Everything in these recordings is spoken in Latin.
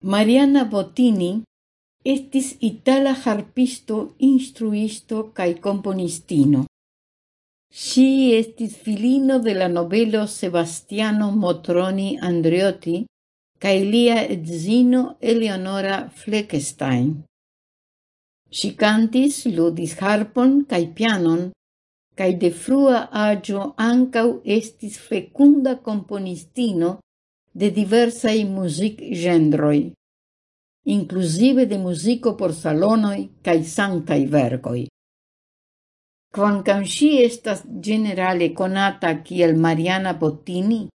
Mariana Bottini estis itala harpisto, instruisto cae componistino. Si estis filino de la novelo Sebastiano Motroni Andreotti cae lia edzino Eleonora Fleckstein. Si cantis, ludis harpon cae pianon, cae de frua agio ancau estis fecunda componistino de diversai music gendroi, inclusive de musico por salonoi cae sanctai vergoi. Quancam si estas generale conata kiel Mariana Bottini,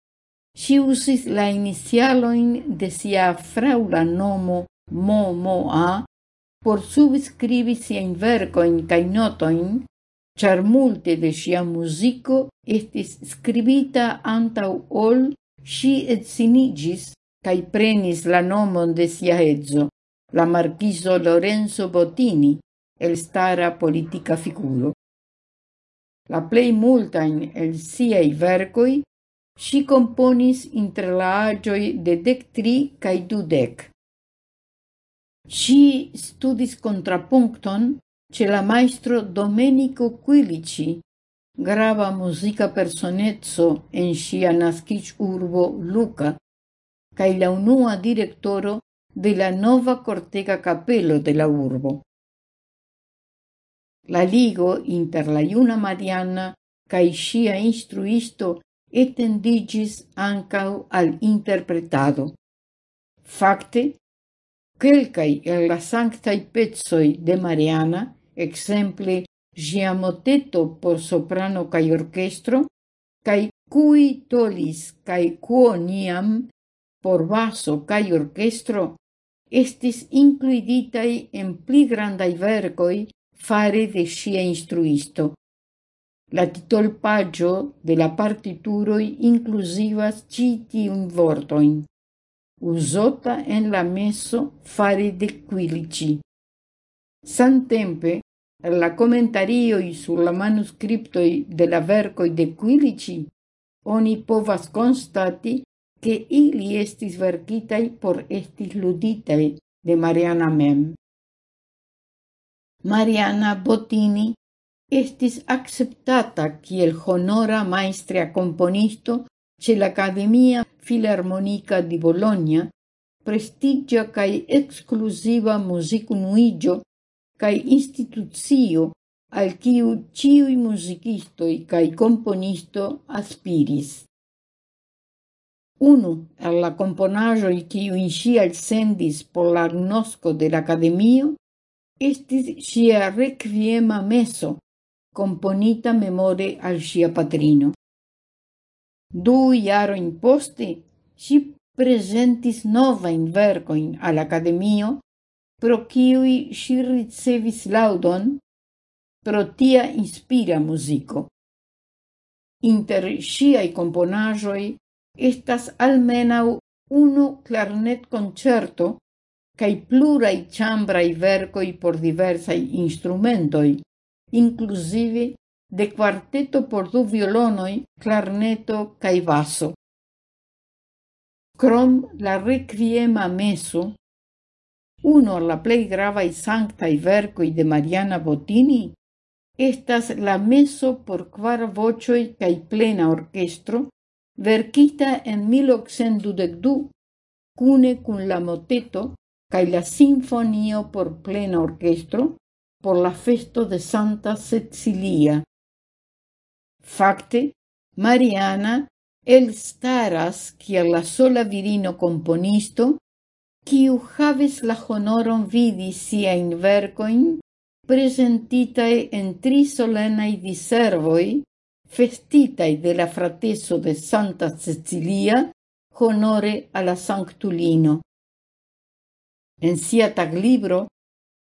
si usis la inicialoin de sia fraula nomo Momoa por subscribi siain vercoin cae notoin, char multe de sia musico estis scribita antau ol si et sinigis, cae prenis la nomon de sia ezzo, la marchiso Lorenzo Bottini, elstara politica figuro. La plei multain el siei vercoi si componis inter la agioi de dec tri cae dudec. Si studis contrapuncton ce la maestro Domenico Quilici grava musica personezzo en sia nascic urbo Luca, cae la unua directoro de la nova cortega capello de la urbo. La ligo inter la iuna Mariana cae sia instruisto etendigis ancau al interpretado. Facte, quelcai el la sanctai pezzoi de Mariana, exemple gia moteto por soprano cae orchestro, cae cui tolis kaj quoniam por basso cae orchestro, estis incluiditai en pli grandai vergoi fare de sia instruisto. La titolpaggio de la partituroi inclusivas citium vortoin, usota en la meso fare de quilici. Samtempe la commentarioi sur la manuscriptoi de la vercoi de Quilici, oni povas constati che ili estis verkitai por estis luditai de Mariana mem. Mariana Bottini estis acceptata kiel honora maestria componisto ce l'Accademia Filarmonica di Bologna, prestigia cae exclusiva musicunuigio cae institucio al quiu ciui musicistoi cae componisto aspiris. Unu al la componajoi quiu in sia sendis por l'agnosco de l'Academio estis sia requiema meso, componita memore al sia patrino. Du jaroin poste, si presentis novain vercoin al Academio pro kiui si ricevis laudon pro tia inspira musico. Inter siai componajoi estas almenau unu clarnet concerto cae plurai chambrai vercoi por diversai instrumentoi, inclusive de quarteto por du violonoi, clarneto cae basso. Krom la requiema meso Uno la plei Sancta i Vercoi de Mariana Bottini estas la meso por kvar voĉoj kaj plena orchestro verkita en 1822 cune cun la moteto kaj la sinfonio por plena orchestro por la festo de Santa Cecilia. facte Mariana el staras kiel la sola virino componisto quiu havis la honoron vidi siajn vercoin, presentitae en tri solenai diservoi, festitai de la frateso de Santa Cecilia, honore alla Sanctulino. En sia taglibro,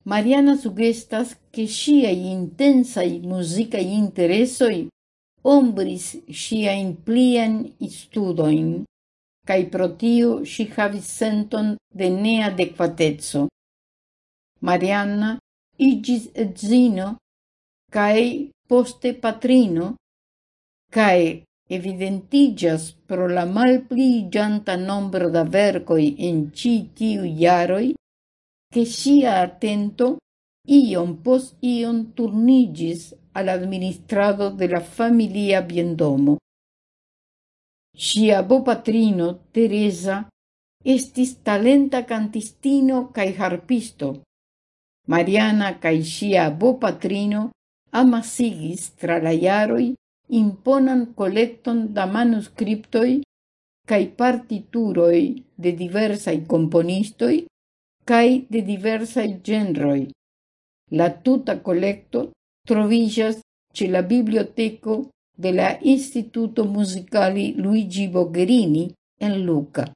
Mariana sugestas che sciai intensai musicae interesoi ombris sciain plien studoin, cae pro tio si havis senton de neadequatezzo. Marianna igis edzino cae poste patrino, cae evidentigas pro la malpliiganta nombro da vercoi in ci tiu iaroi, che sia attento ion pos ion turnigis al administrado de la familia biendomo. Sia bopatrino, Teresa, estis talenta cantistino cae harpisto. Mariana cae sia bopatrino amasigis tra la iaroi imponan collecton da manuscriptoi cae partituroi de diversai componistoi cae de diversai genroi. La tuta collecto trovillas ce la biblioteco dell'Istituto Musicale Luigi Bogherini in Lucca.